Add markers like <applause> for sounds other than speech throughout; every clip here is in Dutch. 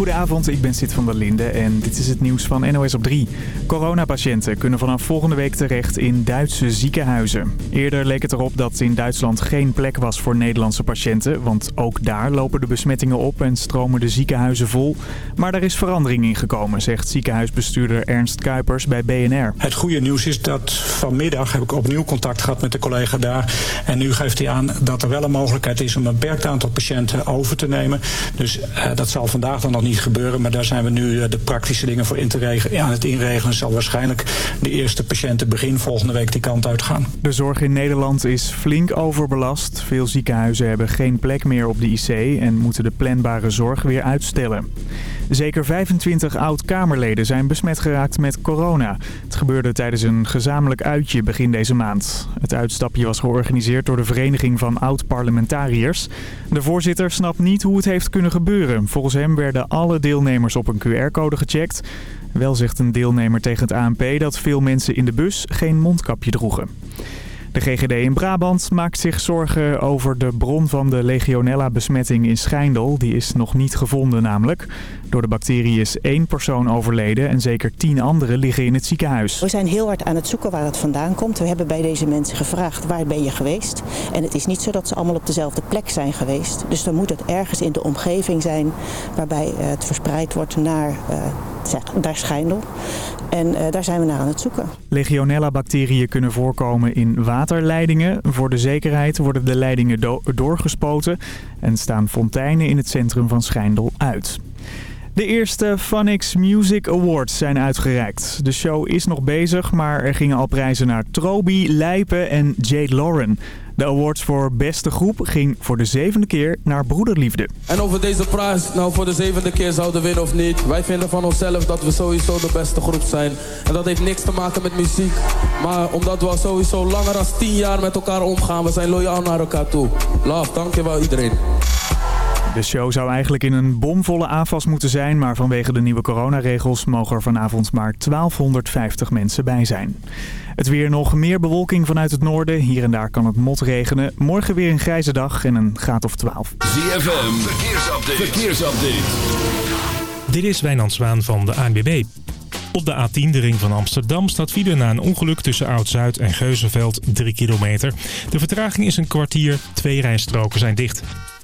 Goedenavond, ik ben Sid van der Linde en dit is het nieuws van NOS op 3. Coronapatiënten kunnen vanaf volgende week terecht in Duitse ziekenhuizen. Eerder leek het erop dat in Duitsland geen plek was voor Nederlandse patiënten... want ook daar lopen de besmettingen op en stromen de ziekenhuizen vol. Maar er is verandering in gekomen, zegt ziekenhuisbestuurder Ernst Kuipers bij BNR. Het goede nieuws is dat vanmiddag heb ik opnieuw contact gehad met de collega daar... en nu geeft hij aan dat er wel een mogelijkheid is om een beperkt aantal patiënten over te nemen. Dus uh, dat zal vandaag dan nog niet gebeuren. Maar daar zijn we nu uh, de praktische dingen voor in te regelen. aan het inregelen zal waarschijnlijk de eerste patiënten begin volgende week die kant uit gaan. De zorg in Nederland is flink overbelast. Veel ziekenhuizen hebben geen plek meer op de IC en moeten de planbare zorg weer uitstellen. Zeker 25 oud-Kamerleden zijn besmet geraakt met corona. Het gebeurde tijdens een gezamenlijk uitje begin deze maand. Het uitstapje was georganiseerd door de Vereniging van Oud-Parlementariërs. De voorzitter snapt niet hoe het heeft kunnen gebeuren. Volgens hem werden alle deelnemers op een QR-code gecheckt. Wel zegt een deelnemer tegen het ANP dat veel mensen in de bus geen mondkapje droegen. De GGD in Brabant maakt zich zorgen over de bron van de Legionella-besmetting in Schijndel. Die is nog niet gevonden namelijk. Door de bacterie is één persoon overleden en zeker tien anderen liggen in het ziekenhuis. We zijn heel hard aan het zoeken waar het vandaan komt. We hebben bij deze mensen gevraagd waar ben je geweest. En het is niet zo dat ze allemaal op dezelfde plek zijn geweest. Dus dan moet het ergens in de omgeving zijn waarbij het verspreid wordt naar, uh, naar Schijndel. En uh, daar zijn we naar aan het zoeken. Legionella-bacteriën kunnen voorkomen in waterleidingen. Voor de zekerheid worden de leidingen do doorgespoten en staan fonteinen in het centrum van Schijndel uit. De eerste Funix Music Awards zijn uitgereikt. De show is nog bezig, maar er gingen al prijzen naar Trobi, Lijpen en Jade Lauren. De awards voor beste groep ging voor de zevende keer naar Broederliefde. En over deze prijs nou voor de zevende keer zouden winnen of niet. Wij vinden van onszelf dat we sowieso de beste groep zijn. En dat heeft niks te maken met muziek. Maar omdat we al sowieso langer dan tien jaar met elkaar omgaan. We zijn loyaal naar elkaar toe. Love, dankjewel iedereen. De show zou eigenlijk in een bomvolle aanvas moeten zijn, maar vanwege de nieuwe coronaregels mogen er vanavond maar 1250 mensen bij zijn. Het weer nog meer bewolking vanuit het noorden. Hier en daar kan het mot regenen. Morgen weer een grijze dag en een graad of 12. ZFM, verkeersupdate. verkeersupdate. Dit is Wijnand Zwaan van de ANBB. Op de A10, de ring van Amsterdam, staat file na een ongeluk tussen Oud-Zuid en Geuzenveld 3 kilometer. De vertraging is een kwartier, twee rijstroken zijn dicht.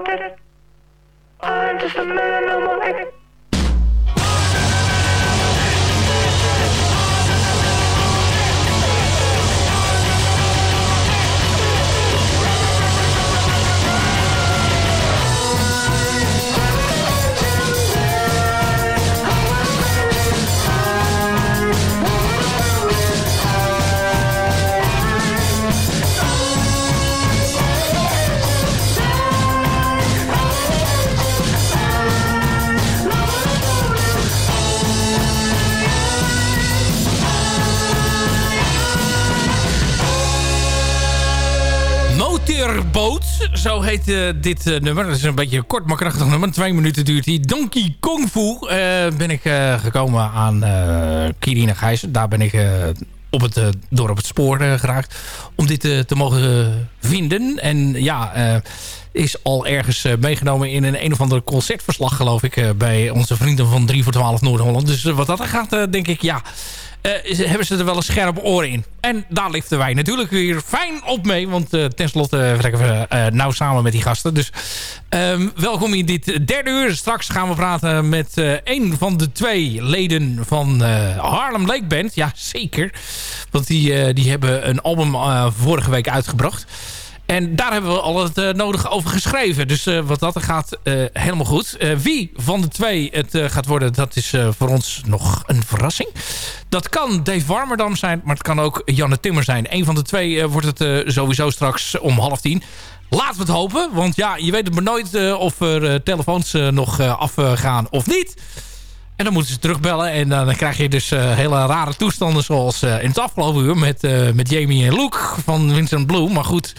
wanted. I'm just a man, I'm uh, dit uh, nummer. Dat is een beetje kort maar krachtig nummer. Twee minuten duurt die. Donkey Kong Fu uh, ben ik gekomen aan Kirina Gijs. Daar ben ik op het, door op het spoor geraakt. Om dit te mogen vinden. En ja, is al ergens meegenomen in een een of ander concertverslag geloof ik. bij onze vrienden van 3 voor 12 Noord-Holland. Dus wat dat gaat denk ik ja hebben ze er wel een scherpe oor in. En daar liften wij natuurlijk weer fijn op mee. Want tenslotte trekken we nauw samen met die gasten. Dus ehm, welkom in dit derde uur. Straks gaan we praten met een van de twee leden van Harlem Lake Band. Ja, zeker. Want die, die hebben een album vorige week uitgebracht. En daar hebben we al het uh, nodige over geschreven. Dus uh, wat dat gaat, uh, helemaal goed. wie van de twee het gaat worden, dat is voor ons nog een verrassing. Dat kan Dave Warmerdam zijn, maar het kan ook Janne Timmer zijn. Een van de twee wordt het sowieso straks om half tien. Laten we het hopen, want ja, je weet het maar nooit of er telefoons nog afgaan of niet. En dan moeten ze terugbellen. En dan krijg je dus hele rare toestanden zoals in het afgelopen uur met, met Jamie en Luke van Vincent Blue. Maar goed,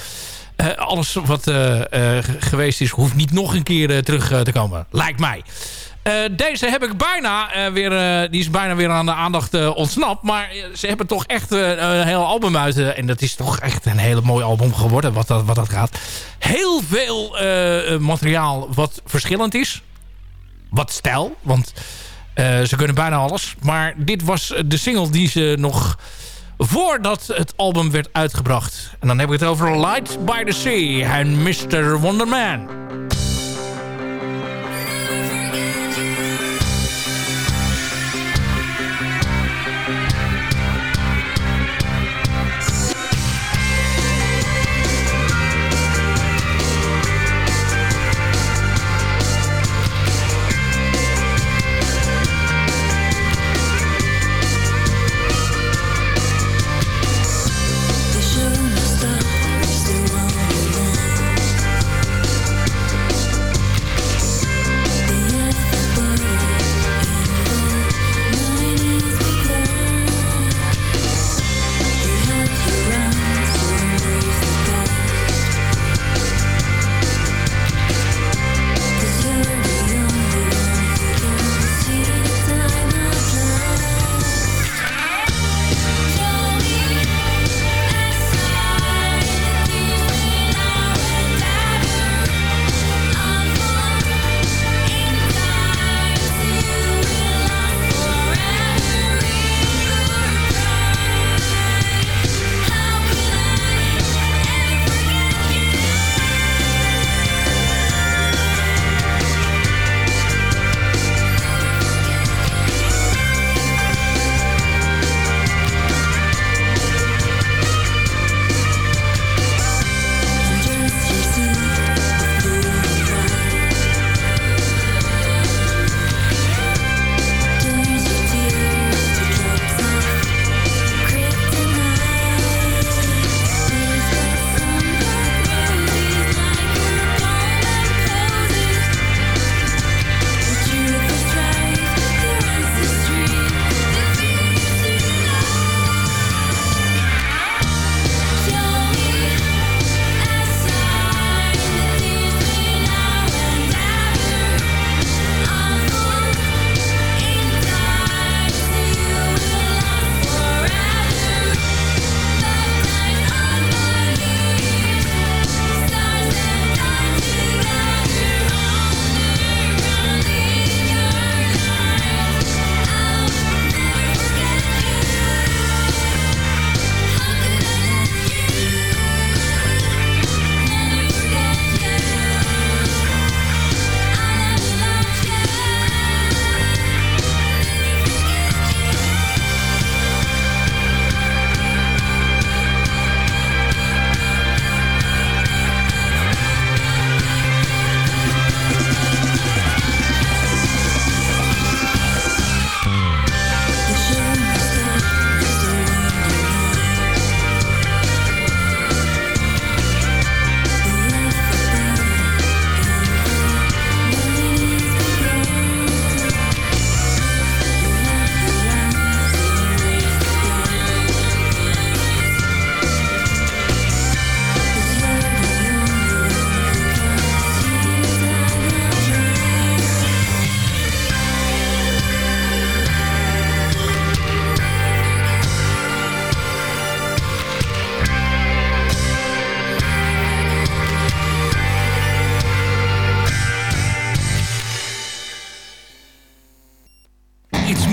alles wat uh, uh, geweest is, hoeft niet nog een keer terug te komen. Lijkt mij. deze heb ik bijna weer, die is bijna weer aan de aandacht ontsnapt. Maar ze hebben toch echt een heel album uit. en dat is toch echt een hele mooi album geworden, wat dat, wat dat gaat. Heel veel materiaal wat verschillend is. Wat stijl, want ze kunnen bijna alles. Maar dit was de single die ze nog voordat het album werd uitgebracht. En dan heb ik het over Light by the Sea en Mr. Wonderman.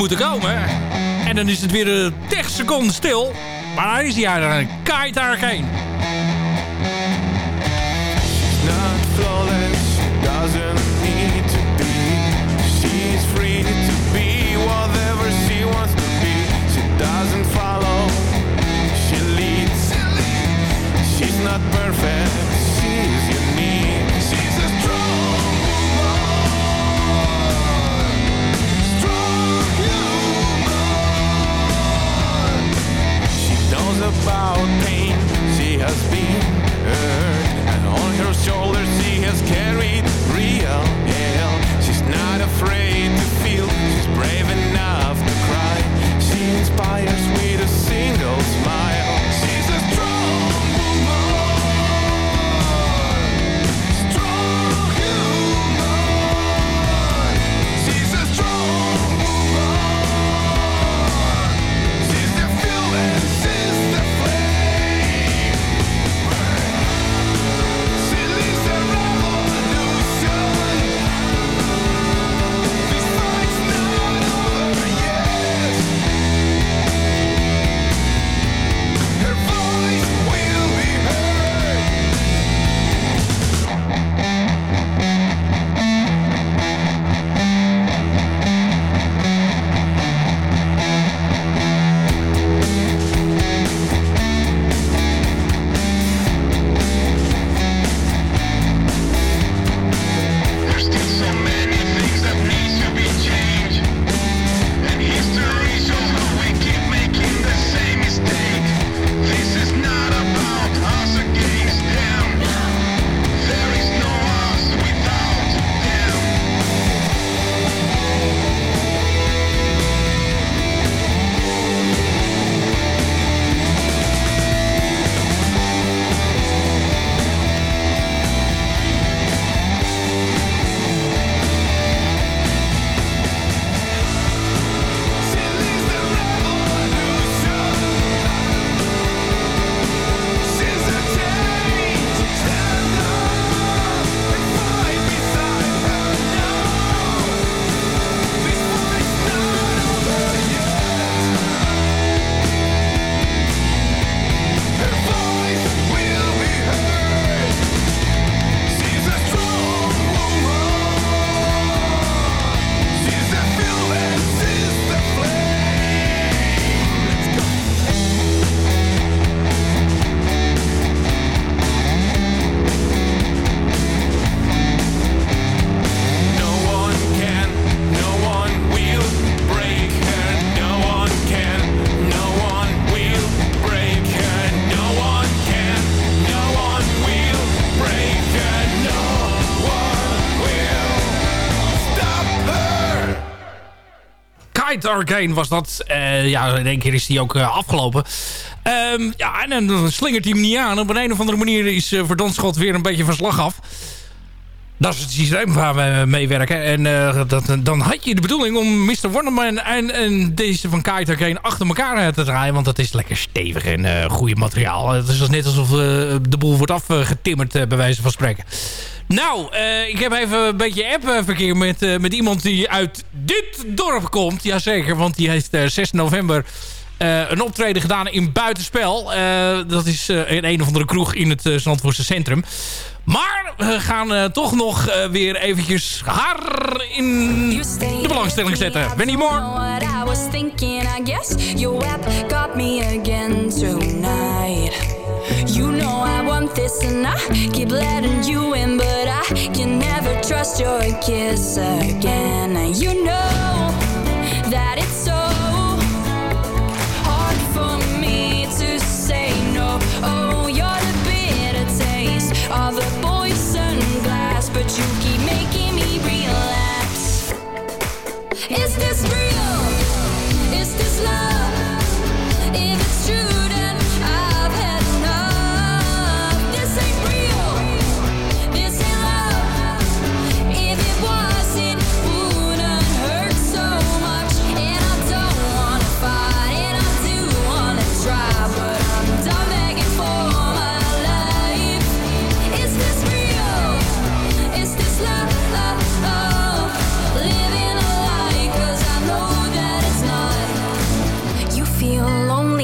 moeten komen. En dan is het weer 30 seconden stil. Maar daar is hij eigenlijk een kaait daar heen. She doesn't follow, she leads. She's not perfect. About pain, she has been hurt. And on her shoulders she has carried real hell. She's not afraid to feel, she's brave enough to cry. She inspires with a single smile. Kite Arcane was dat. Eh, ja, in één keer is die ook eh, afgelopen. Ehm, ja, en dan slingert hij hem niet aan. Op een, of andere manier is uh, Verdonschot weer een beetje van slag af. Dat is het systeem waar we meewerken. En eh, dat, dan had je de bedoeling om Mr. Wonderman en, en deze van Kite Arcane achter elkaar eh, te draaien. Want dat is lekker stevig en uh, goede materiaal. Het is net alsof de boel wordt afgetimmerd, bij wijze van spreken. Nou, ik heb even een beetje appverkeer met, met iemand die uit dit dorp komt. Jazeker, want die heeft uh, 6 november een optreden gedaan in Buitenspel. dat is in een of andere kroeg in het Zandvoortse centrum. Maar we gaan toch nog weer eventjes haar in de belangstelling zetten. Benny Moore. You know I want this and I keep letting you in But I can never trust your kiss again you know Is this real? Is this love?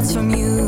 shots from you.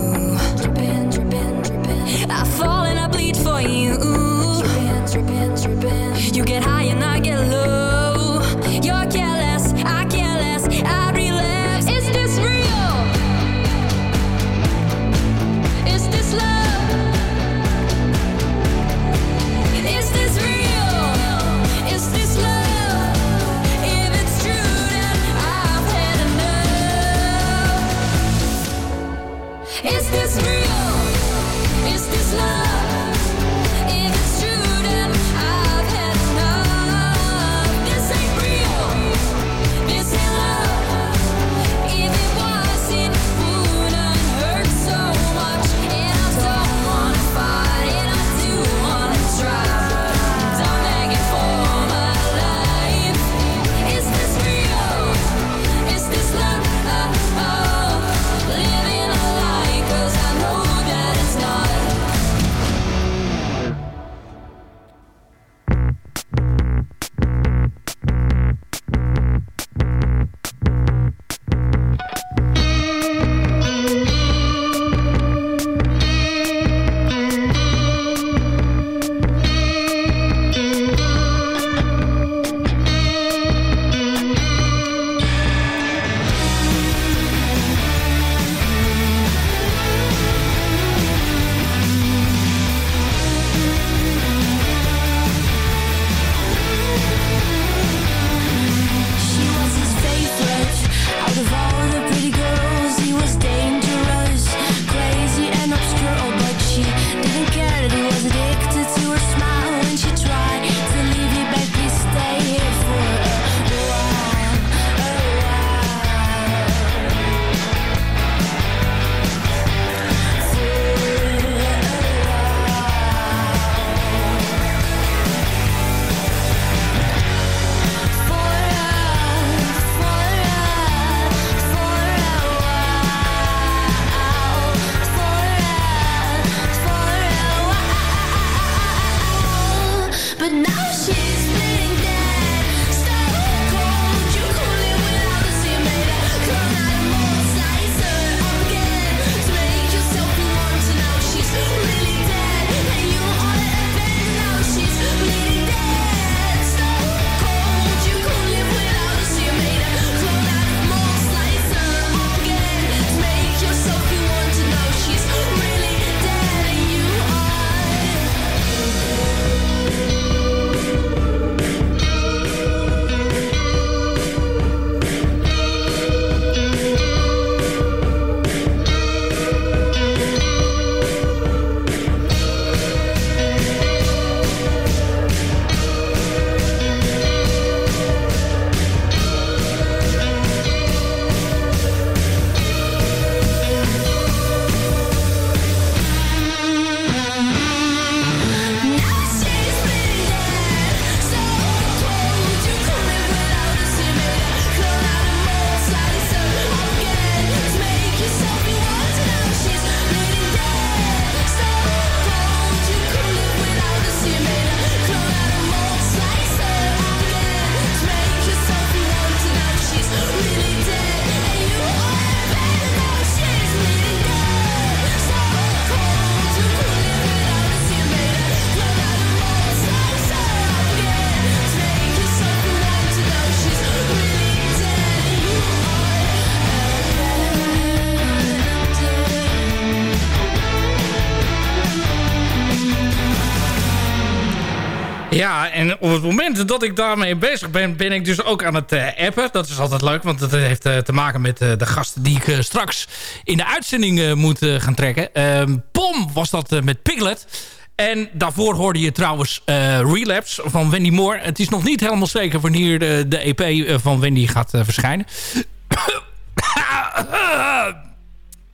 Dat ik daarmee bezig ben, ben ik dus ook aan het eh, appen. Dat is altijd leuk, want dat heeft eh, te maken met eh, de gasten die ik straks in de uitzending moet gaan trekken. Ehm, Pom was dat met Piglet. En daarvoor hoorde je trouwens Relapse van Wendy Moore. Het is nog niet helemaal zeker wanneer de, de EP van Wendy gaat verschijnen.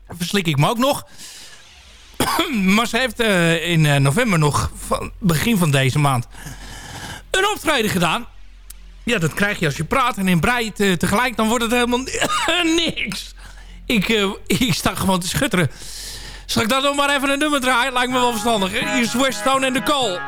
<coughs> Verslik ik me ook nog. <coughs> maar ze heeft in november nog, begin van deze maand, een optreden gedaan. Ja, dat krijg je als je praat en in brei te- tegelijk. Dan wordt het helemaal <laughs> niks. Ik, eh, ik sta gewoon te schutteren. Zal ik dan nog maar even een nummer draaien? Lijkt me wel verstandig. Hier is Westone en de Call.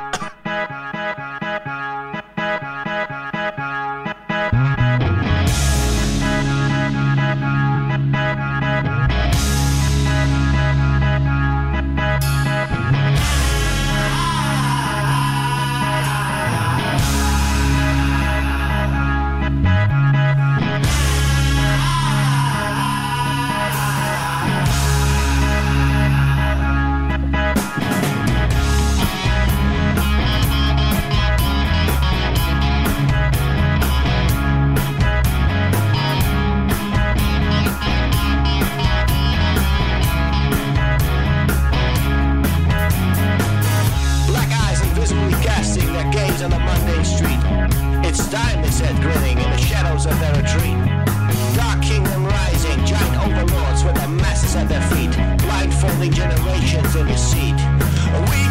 On the mundane street. It's time, they said, grinning in the shadows of their retreat. Dark kingdom rising, giant overlords with the masses at their feet, blindfolding generations in deceit. We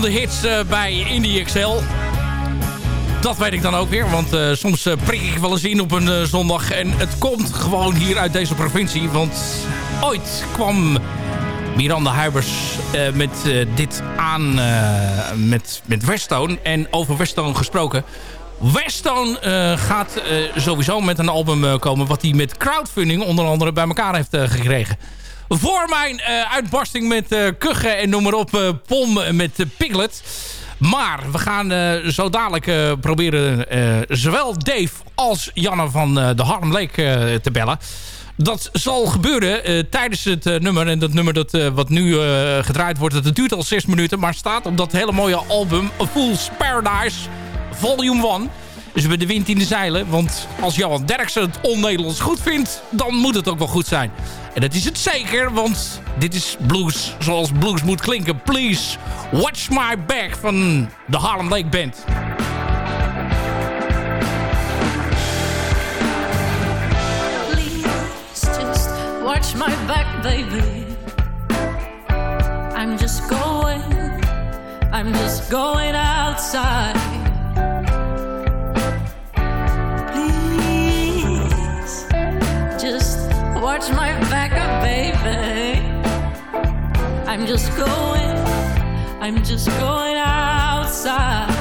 van de hits eh, bij Indie Excel. Dat weet ik dan ook weer, want eh, soms eh, prik ik wel eens in op een zondag. En het komt gewoon hier uit deze provincie. Want ooit kwam Miranda Huibers met dit aan met, met Westone. En over Westone gesproken. Westone gaat sowieso met een album komen... wat hij met crowdfunding onder andere bij elkaar heeft gekregen. Voor mijn eh, uitbarsting met kuchen en noem maar op... eh, Pom met Piglet... Maar we gaan zo dadelijk proberen zowel Dave als Janne van de Harlem Lake te bellen. Dat zal gebeuren tijdens het nummer. En dat nummer dat, wat nu gedraaid wordt, dat duurt al zes minuten. Maar staat op dat hele mooie album A Fool's Paradise Volume 1. Dus we de wind in de zeilen. Want als Johan Derksen het on-Nederlands goed vindt... dan moet het ook wel goed zijn. En dat is het zeker, want dit is blues zoals blues moet klinken. Please watch my back van de Harlem Lake Band. Please watch my back, baby. I'm just going, I'm just going outside. Please just watch my baby. I'm just going, I'm just going outside.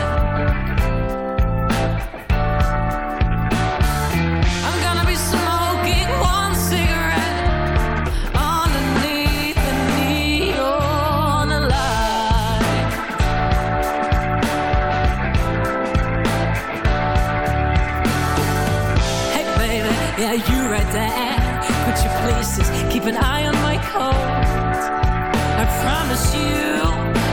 An eye on my coat? I promise you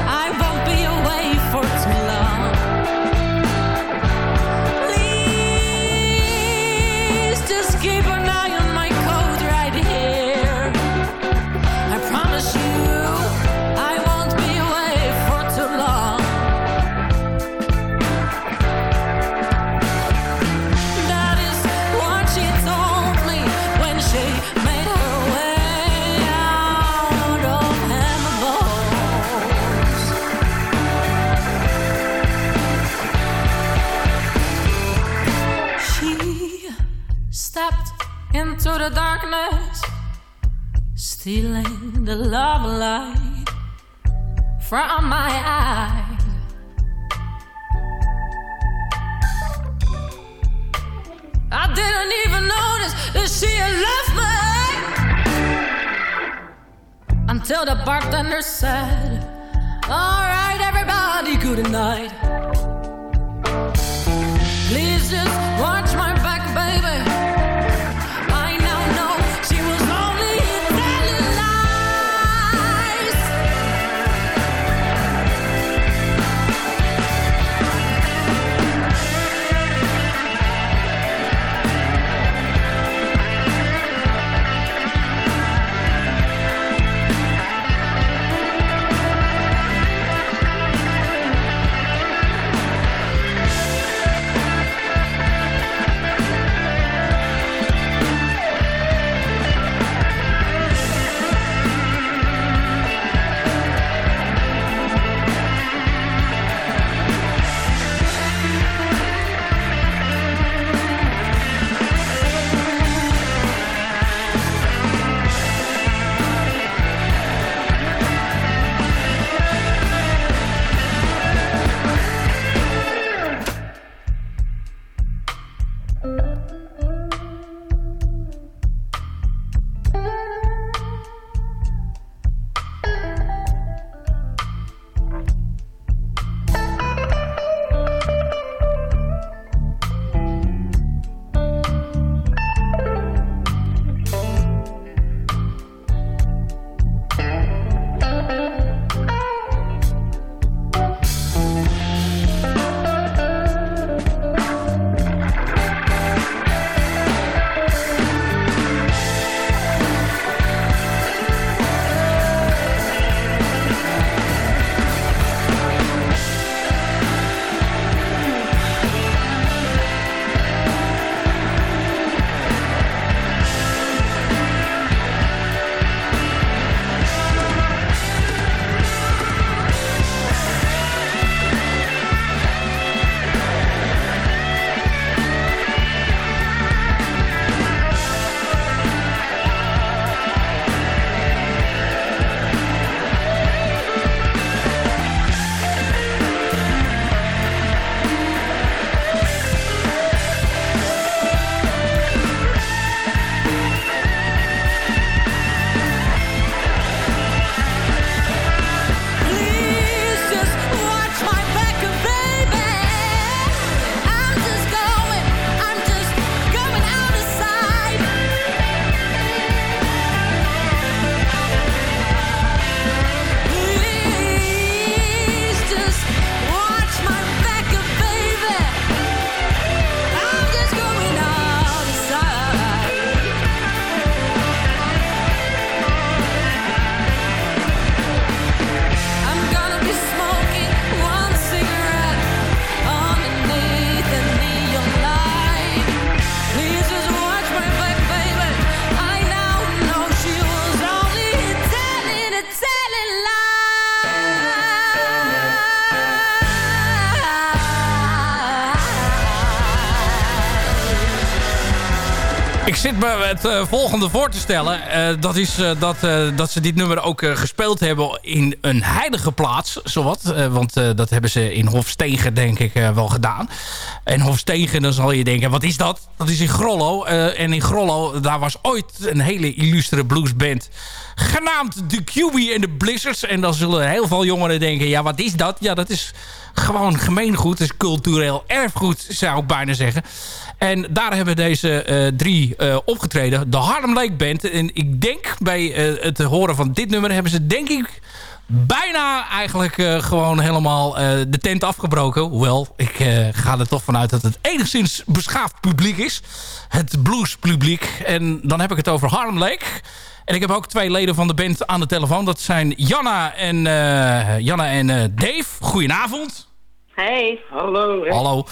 stealing the love light from my eyes. I didn't even notice that she had left me until the bartender said, All right, everybody, good night. Please just het eh, volgende voor te stellen. Eh, dat is eh, dat, dat ze dit nummer ook gespeeld hebben in een heilige plaats. Zowat. Want dat hebben ze in Hofstegen denk ik wel gedaan. En Hofstegen, dan zal je denken, wat is dat? Dat is in Grollo. En in Grollo, daar was ooit een hele illustere bluesband genaamd de QB en de Blizzards. En dan zullen heel veel jongeren denken, ja wat is dat? Ja, dat is gewoon gemeengoed. Dat is cultureel erfgoed, zou ik bijna zeggen. En daar hebben deze eh, drie eh, opgetreden. De Harlem Lake Band. En ik denk bij eh, het horen van dit nummer... hebben ze denk ik bijna eigenlijk gewoon helemaal de tent afgebroken. Hoewel, ik ga er toch vanuit dat het enigszins beschaafd publiek is. Het bluespubliek. En dan heb ik het over Harlem Lake... En ik heb ook twee leden van de band aan de telefoon. Dat zijn Janna en, Janna en Dave. Goedenavond. Hey. Hallo. Hallo.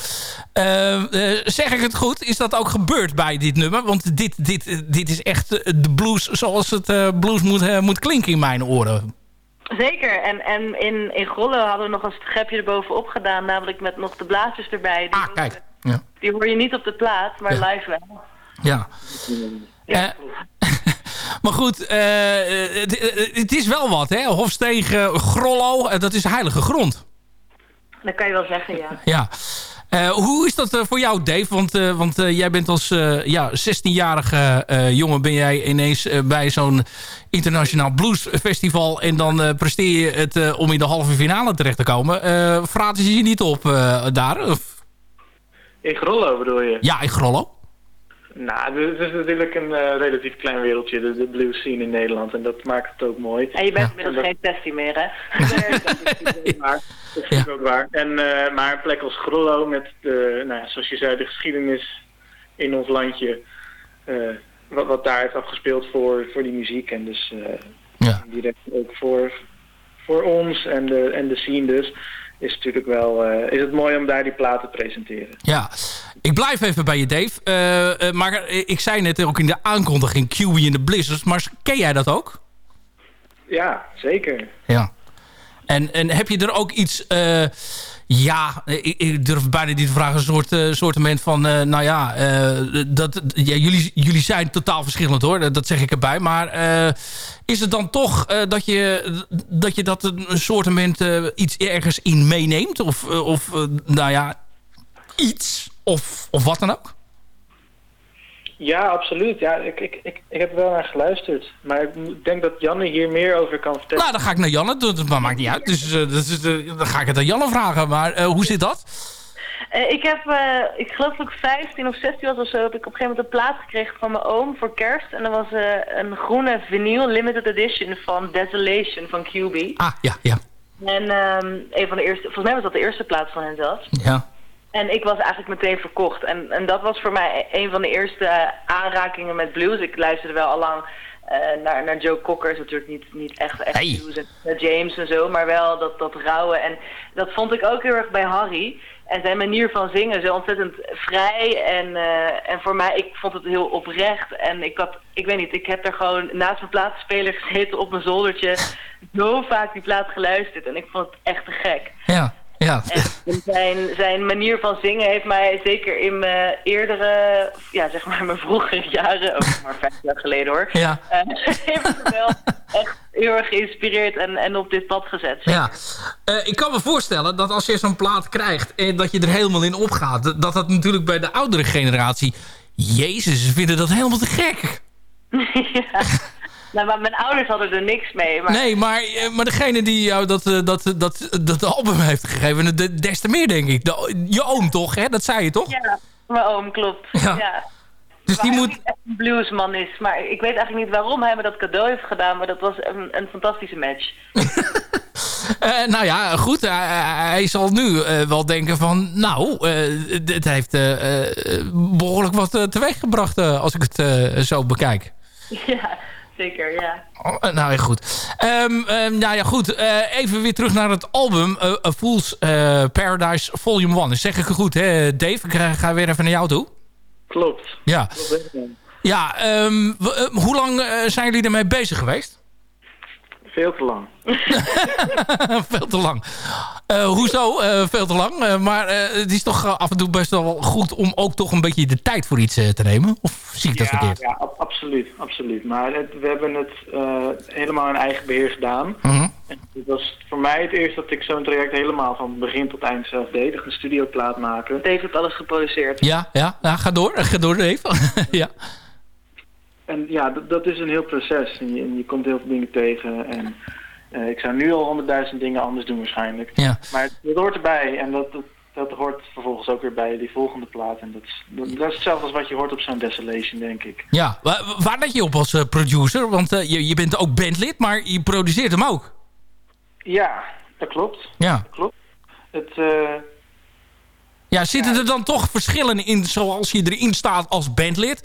Eh, eh, zeg ik het goed? Is dat ook gebeurd bij dit nummer? Want dit, dit, eh, dit is echt de blues zoals het eh, blues moet, moet klinken in mijn oren. Zeker. En, en in, in Grollo hadden we nog een schepje erbovenop gedaan. Namelijk met nog de blaadjes erbij. Die, ah, kijk. Ja. die hoor je niet op de plaat, maar Ja. live wel. Ja. Eh, <laughs> maar goed, het, het is wel wat, hè? Hofstegen, Grollo, dat is heilige grond. Dat kan je wel zeggen, ja. Ja. Eh, hoe is dat eh, voor jou, Dave? Want, eh, want eh, jij bent als eh, ja, 16-jarige eh, jongen... ben jij ineens bij zo'n internationaal bluesfestival... en dan eh, presteer je het eh, om in de halve finale terecht te komen. Eh vraten ze je niet op eh, daar? Of? In Grollo bedoel je? Ja, in Grollo. Nou, het is natuurlijk een eh, relatief klein wereldje, de, de blues scene in Nederland. En dat maakt het ook mooi. En je bent En inmiddels dat- geen 16 meer, hè? <laughs> <laughs> maar, dat is natuurlijk ook waar. En, eh, maar een plek als Grollo met, de, nou ja, zoals je zei, de geschiedenis in ons landje. eh, wat, wat daar heeft afgespeeld voor, voor die muziek. En dus eh, direct ook voor, voor ons en de, en de scene dus. Is natuurlijk wel, eh, is het mooi om daar die platen te presenteren. Ja, ik blijf even bij je, Dave. Eh, eh, maar ik zei net ook in de aankondiging... Kiwi in de Blizzards. Maar ken jij dat ook? Ja, zeker. Ja. En, en heb je er ook iets... eh, ja, ik, ik durf bijna niet te vragen. Een soort, eh soortement van... eh, nou ja, dat, ja jullie, jullie zijn totaal verschillend hoor. Dat, dat zeg ik erbij. Maar is het dan toch dat, je, dat je dat een soortement iets ergens in meeneemt? Of, of nou ja, iets? Of, of wat dan ook? Ja, absoluut. Ja, ik, ik, ik, ik heb er wel naar geluisterd. Maar ik denk dat Janne hier meer over kan vertellen. Nou, dan ga ik naar Janne. Dat, maakt niet uit. Dus, eh, dat is, eh, dan ga ik het aan Janne vragen. Maar eh, hoe zit dat? Eh, ik heb, eh, ik geloof dat ik 15 of 16 was of zo, heb ik op een gegeven moment een plaat gekregen van mijn oom voor kerst. En dat was eh, een groene vinyl limited edition van Desolation van QB. Ah, ja, ja. En ehm, een van de eerste, volgens mij was dat de eerste plaat van hen zelfs. Ja. En ik was eigenlijk meteen verkocht. En, en dat was voor mij een van de eerste aanrakingen met blues. Ik luisterde wel al lang eh, naar, naar Joe Cocker. Is natuurlijk niet, niet echt, echt blues. En naar James en zo. Maar wel dat, dat rauwe. En dat vond ik ook heel erg bij Harry. En zijn manier van zingen, zo ontzettend vrij. En, eh, en voor mij, ik vond het heel oprecht. En ik had, ik weet niet, ik heb er gewoon naast mijn plaatspeler gezeten op mijn zoldertje. <laughs> Zo vaak die plaat geluisterd. En ik vond het echt te gek. Ja, ja. En zijn, zijn manier van zingen heeft mij zeker in mijn eerdere, ja zeg maar mijn vroegere <laughs> jaren, ook maar vijf jaar geleden hoor, Ja. eh, <laughs> heeft me wel echt heel erg geïnspireerd en, en op dit pad gezet. Ja, Eh, ik kan me voorstellen dat als je zo'n plaat krijgt en dat je er helemaal in opgaat, dat dat natuurlijk bij de oudere generatie, jezus, ze vinden dat helemaal te gek. <laughs> ja. Nou, maar mijn ouders hadden er niks mee. Maar... Nee, maar, eh, maar degene die jou dat, eh, dat, dat, dat album heeft gegeven, de- des te meer denk ik. De- je oom toch, hè? Dat zei je toch? Ja, mijn oom, klopt. Ja. Ja. Dus die moet... hij echt een bluesman is. Maar ik weet eigenlijk niet waarom hij me dat cadeau heeft gedaan. Maar dat was een, een fantastische match. <laughs> Eh, nou ja, goed. Hij, zal nu wel denken van... Nou, het heeft eh, eh, behoorlijk wat teweeggebracht als ik het zo bekijk. <laughs> ja, zeker, ja. Oh, nou ja, goed. Ehm, ehm, nou ja, goed. Eh, even weer terug naar het album eh, A Fool's eh, Paradise Volume 1. Zeg ik het goed, hè, Dave? Ik ga, weer even naar jou toe. Klopt. Ja. Klopt? Ja, ehm, eh, hoe lang zijn jullie ermee bezig geweest? Veel te lang. <laughs> veel te lang. Eh, hoezo eh, veel te lang? Eh, maar eh, het is toch af en toe best wel goed om ook toch een beetje de tijd voor iets te nemen? Of zie ik dat ja, verkeerd? Ja, ab- absoluut. absoluut. Maar het- we hebben het eh, helemaal in eigen beheer gedaan. Mhm. En het was voor mij het eerst dat ik zo'n traject helemaal van begin tot eind zelf deed. Echt een studioplaat maken. Dave heeft alles geproduceerd. Ja, ja, ja, ga door. <laughs> Ga door, Dave. <laughs> ja. En ja, dat, dat is een heel proces. En je, en je komt heel veel dingen tegen. En eh, ik zou nu al honderdduizend dingen anders doen waarschijnlijk. Ja. Maar dat hoort erbij. En dat, dat, dat hoort vervolgens ook weer bij die volgende plaat. En dat is, dat, dat is hetzelfde als wat je hoort op zo'n Desolation, denk ik. Ja, waar, waar let je op als eh, producer? Want eh, je, je bent ook bandlid, maar je produceert hem ook. Ja, dat klopt. Ja. Dat klopt. Het, Ja, zitten er dan toch verschillen in zoals je erin staat als bandlid?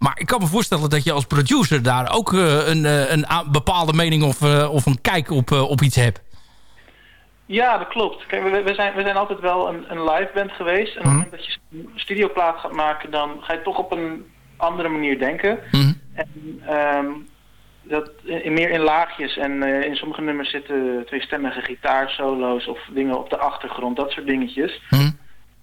Maar ik kan me voorstellen dat je als producer daar ook eh, een, eh, een bepaalde mening of, eh, of een kijk op, op iets hebt. Ja, dat klopt. Kijk, we, we, zijn, we zijn altijd wel een, een live band geweest. En op het moment dat je een studioplaat gaat maken, dan ga je toch op een andere manier denken. En ehm, dat in, meer in laagjes. En in sommige nummers zitten tweestemmige gitaarsolo's of dingen op de achtergrond, dat soort dingetjes.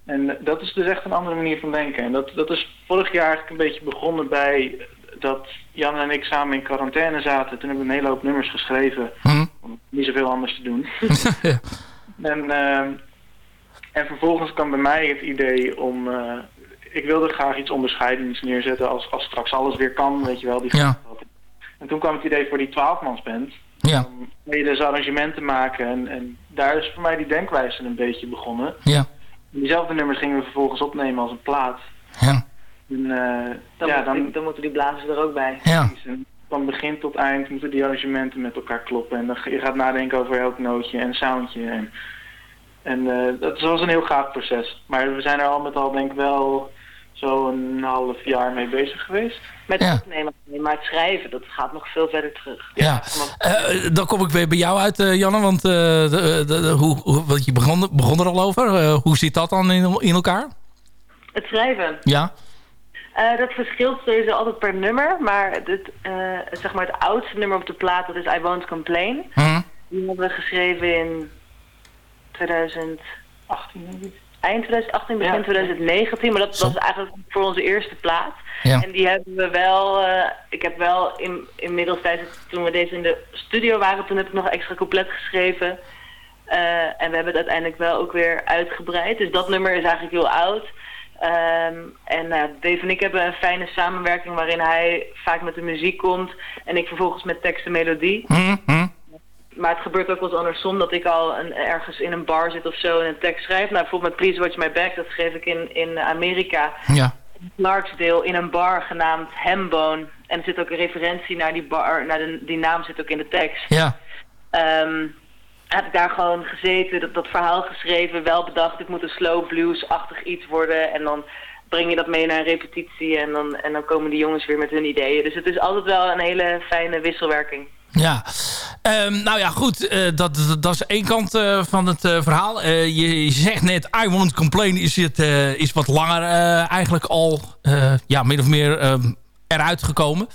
En dat is dus echt een andere manier van denken. En dat, dat is vorig jaar eigenlijk een beetje begonnen bij dat Jan en ik samen in quarantaine zaten. Toen hebben we een hele hoop nummers geschreven. Om niet zoveel anders te doen. <laughs> en, ehm, en vervolgens kwam bij mij het idee om... eh, ik wilde graag iets onbescheidends neerzetten als, als straks alles weer kan, weet je wel. Die Ja. En toen kwam het idee voor die twaalfmansband. Ja. Om dus arrangementen maken. En, en daar is voor mij die denkwijze een beetje begonnen. Ja. Diezelfde nummers gingen we vervolgens opnemen als een plaat. Ja. En, eh, Dan, ja, dan, dan moeten die blazers er ook bij. Ja. en van begin tot eind moeten die arrangementen met elkaar kloppen. En dan, ga- je gaat nadenken over elk nootje en soundje. En, en eh, dat was een heel gaaf proces. Maar we zijn er al met al denk ik wel zo'n half jaar mee bezig geweest. Met het opnemen, maar het schrijven, dat gaat nog veel verder terug. Ja, Eh, dan kom ik weer bij jou uit, eh, Janne. Want, eh, de, hoe, hoe, want je begon, begon er al over. Hoe zit dat dan in, in elkaar? Het schrijven. Ja. Dat verschilt sowieso altijd per nummer, maar het, zeg maar het oudste nummer op de plaat, dat is I Won't Complain. Mhm. Die hebben we geschreven in 2018, denk ik. Eind 2018, begin Ja. 2019, maar dat was eigenlijk voor onze eerste plaat. Ja. En die hebben we wel, eh, ik heb wel in, inmiddels tijdens, toen we deze in de studio waren, toen heb ik nog extra couplet geschreven. Eh, en we hebben het uiteindelijk wel ook weer uitgebreid. Dus dat nummer is eigenlijk heel oud. Ehm, en nou, Dave en ik hebben een fijne samenwerking waarin hij vaak met de muziek komt en ik vervolgens met tekst en melodie. Maar het gebeurt ook wel eens andersom dat ik al een, ergens in een bar zit of zo en een tekst schrijf. Nou, bijvoorbeeld met Please Watch My Back, dat schreef ik in, in Amerika. Ja. Clarksdale in een bar genaamd Hambone. En er zit ook een referentie naar die bar, naar de, die naam zit ook in de tekst. Ja. Ehm, heb ik daar gewoon gezeten, dat, dat verhaal geschreven, wel bedacht, dit moet een slow blues-achtig iets worden. En dan breng je dat mee naar een repetitie en dan, en dan komen die jongens weer met hun ideeën. Dus het is altijd wel een hele fijne wisselwerking. Ja, Ehm, nou ja, goed. eh, dat, dat, is één kant eh, van het eh, verhaal. Je, je zegt net, I Won't Complain is, het, is wat langer eigenlijk al ja, min of meer ehm, eruit gekomen.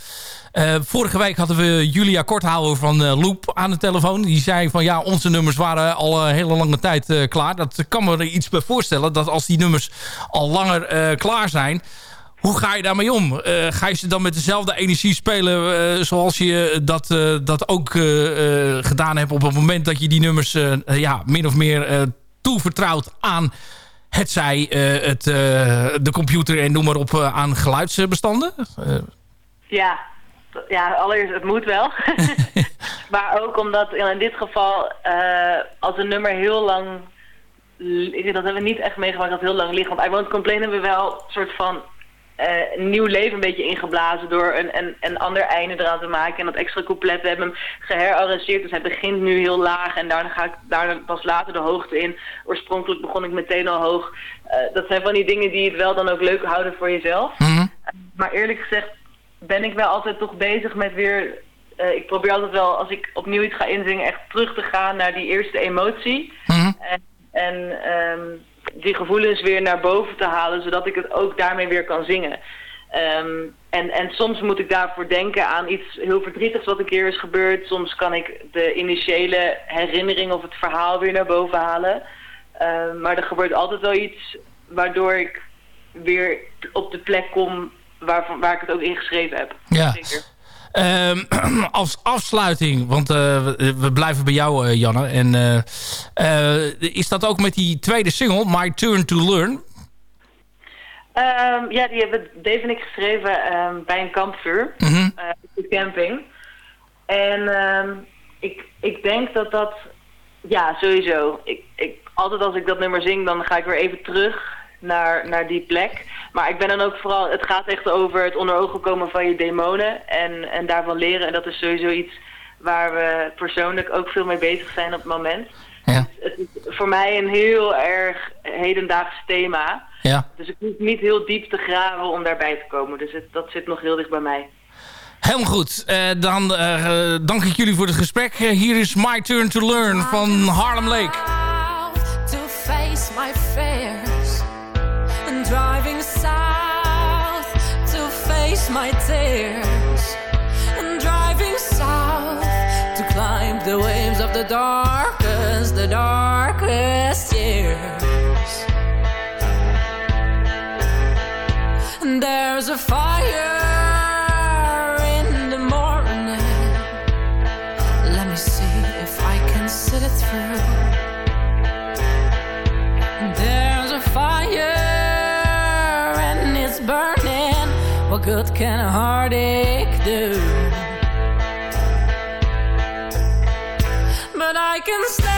Vorige week hadden we Julia Korthouwer van Loop aan de telefoon. Die zei van ja, onze nummers waren al een hele lange tijd klaar. Dat kan me er iets bij voorstellen. Dat als die nummers al langer klaar zijn... Hoe ga je daarmee om? Eh, ga je ze dan met dezelfde energie spelen eh, zoals je dat, eh, dat ook gedaan hebt op het moment dat je die nummers ja, min of meer toevertrouwt aan het zij het, de computer en noem maar op aan geluidsbestanden? Ja, ja, allereerst, het moet wel. <laughs> maar ook omdat in dit geval, als een nummer heel lang... Dat hebben we niet echt meegemaakt dat het heel lang ligt. Want I Won't Complain hebben we wel een soort van eh, een nieuw leven een beetje ingeblazen... door een, een, een ander einde eraan te maken. En dat extra couplet, we hebben hem geherarrangeerd. Dus hij begint nu heel laag en daarna ga ik daarna pas later de hoogte in. Oorspronkelijk begon ik meteen al hoog. Eh, dat zijn van die dingen die het wel dan ook leuk houden voor jezelf. Maar eerlijk gezegd ben ik wel altijd toch bezig met weer... eh, ik probeer altijd wel, als ik opnieuw iets ga inzingen, echt terug te gaan naar die eerste emotie. En, en ehm, die gevoelens weer naar boven te halen, zodat ik het ook daarmee weer kan zingen. Ehm, en, en soms moet ik daarvoor denken aan iets heel verdrietigs wat een keer is gebeurd. Soms kan ik de initiële herinnering of het verhaal weer naar boven halen. Ehm, maar er gebeurt altijd wel iets waardoor ik weer op de plek kom waar, waar ik het ook ingeschreven heb. Ja. Zeker. Ehm, <clears throat> als afsluiting, want eh, we, blijven bij jou, eh, Janne. En eh, is dat ook met die tweede single, My Turn to Learn? Ehm, ja, die hebben Dave en ik geschreven ehm, bij een kampvuur Mhm. op de camping. En ik, ik denk dat dat, ja, sowieso. Ik, ik, altijd als ik dat nummer zing, dan ga ik weer even terug naar, naar die plek. Maar ik ben dan ook vooral, het gaat echt over het onder ogen komen van je demonen en, en daarvan leren. En dat is sowieso iets waar we persoonlijk ook veel mee bezig zijn op het moment. Ja. Het is voor mij een heel erg hedendaags thema. Ja. Dus ik hoef niet heel diep te graven om daarbij te komen. Dus het, dat zit nog heel dicht bij mij. Helemaal goed. Eh, dan eh, dank ik jullie voor het gesprek. Eh, hier is My Turn to Learn van Harlem Lake. My tears and driving south to climb the waves of the darkest the darkest years. And there's a fire good can a heartache do? But I can stand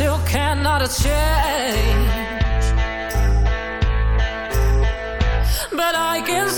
it's a past you cannot change. But I can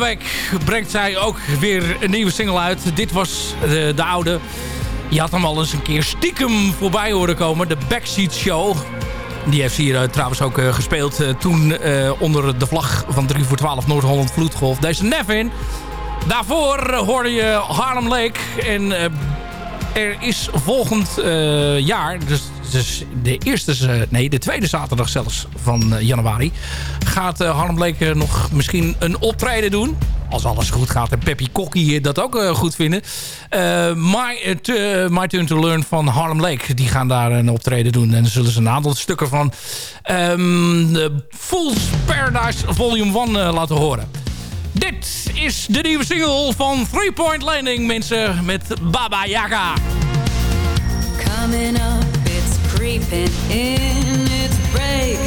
week brengt zij ook weer een nieuwe single uit. Dit was de, de oude. Je had hem al eens een keer stiekem voorbij horen komen. De Backseat Show. Die heeft hier uh, trouwens ook uh, gespeeld toen onder de vlag van 3 voor 12 Noord-Holland Vloedgolf. Deze Nevin. Daarvoor hoorde je Harlem Lake. En er is volgend jaar, dus, dus, de eerste, nee, de tweede zaterdag zelfs van januari, gaat Harlem Lake nog misschien een optreden doen als alles goed gaat en Peppy Kokkie dat ook goed vinden. My, My Turn to Learn van Harlem Lake. Die gaan daar een optreden doen. En dan zullen ze een aantal stukken van um, Fool's Paradise Volume 1 laten horen. Dit is de nieuwe single van Three Point Landing, mensen, met Baba Yaga. Coming up, it's creeping in, it's breaking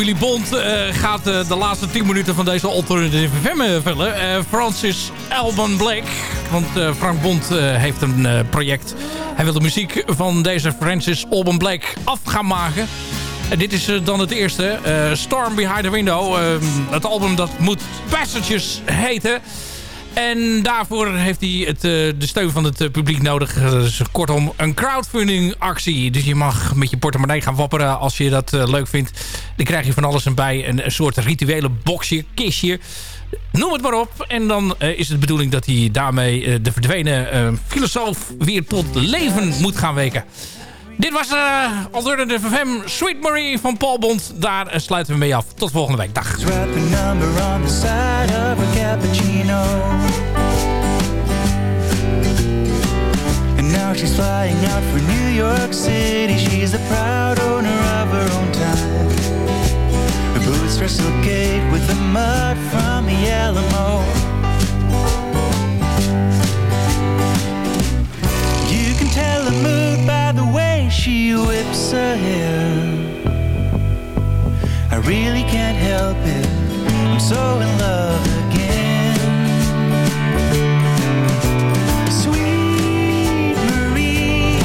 familie Bond eh, gaat eh, de laatste 10 minuten van deze Alternative FM eh, vullen. Francis Alban Blake. Want Frank Bond heeft een project. Hij wil de muziek van deze Francis Alban Blake af gaan maken. En dit is dan het eerste. Storm Behind the Window. Het album dat moet Passages heten. En daarvoor heeft hij het, eh, de steun van het eh, publiek nodig. Kortom, een crowdfunding actie. Dus je mag met je portemonnee gaan wapperen als je dat eh, leuk vindt. Dan krijg je van alles en bij. Een, soort rituele boxje, kistje. Noem het maar op. En dan is het de bedoeling dat hij daarmee de verdwenen filosoof weer tot leven moet gaan weken. Dit was uh, Alternative FM Sweet Marie van Paul Bond. Daar eh, sluiten we mee af. Tot volgende week. Dag. Now she's flying out for New York City. She's the proud owner of her own time. Her boots are gate with the mud from the Alamo. Tell the mood by the way she whips her hair. I really can't help it. I'm so in love again. Sweet Marie,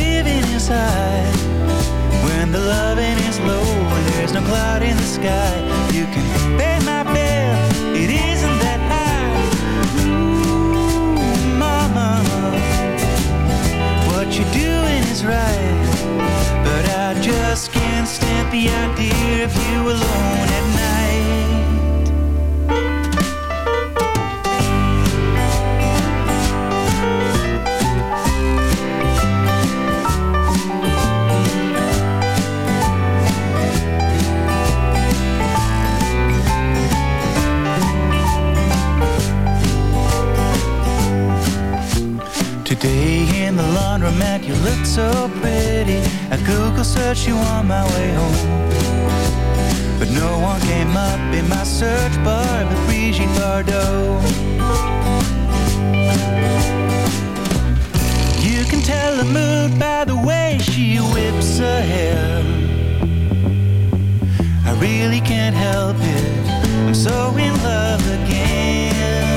living high when the loving is low and there's no cloud in the sky. You can is right. But I just can't stand the idea of you alone You look so pretty. I Google search you on my way home. But no one came up in my search bar but Brigitte Bardot. You can tell a mood by the way she whips her hair. I really can't help it. I'm so in love again.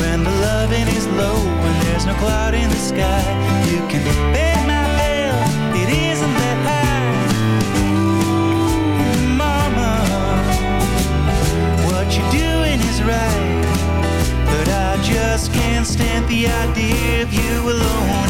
When the loving is low and there's no cloud in the sky. You can pay my it isn't that high. Ooh, mama, what you're doing is right, but I just can't stand the idea of you alone